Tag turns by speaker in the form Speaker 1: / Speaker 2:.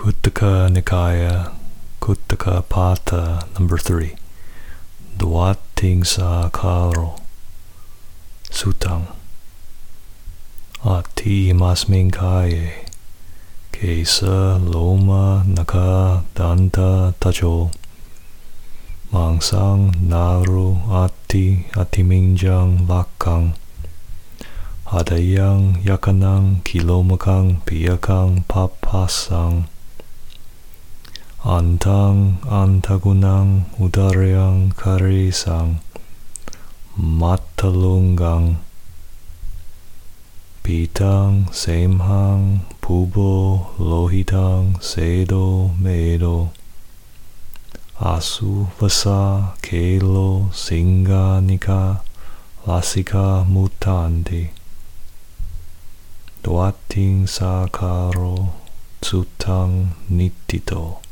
Speaker 1: Khuddaka Nikaya, Khuddaka Patha, number three. Dwating Sakaro, Sutang. Ati Masmin Kaye, Kesa Loma Naka Danta Tacho. Mangsang Naru Ati Atiminjang Lakang. Hadayang Yakanang Kilomakang Piyakang Papasang. antang antagunang udaryang karisang matalungang pitang semhang pubo lohitang sedo medo asu vasa kelo singanika lasika mutanti duating sakaro tsutang nittito.